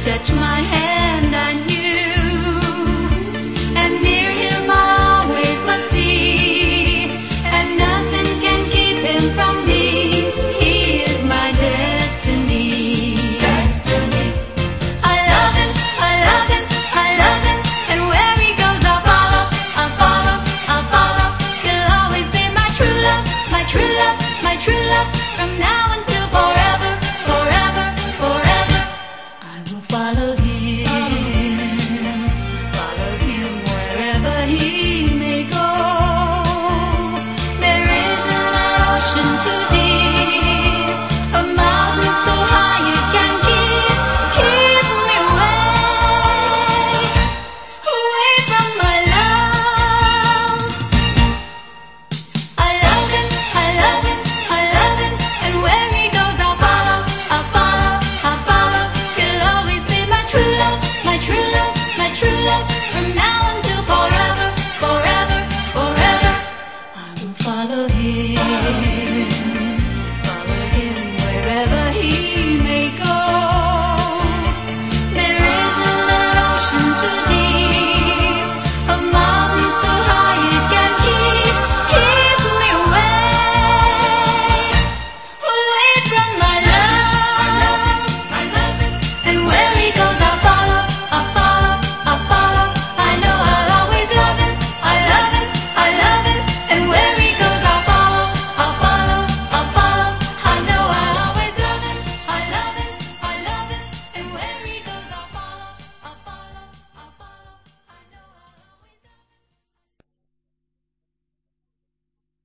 touch my hand I knew. And near him always must be. And nothing can keep him from me. He is my destiny. Destiny. I love him I love him I love him. And where he goes I'll follow I'll follow I'll follow. He'll always be my true love my true love my true love. From now until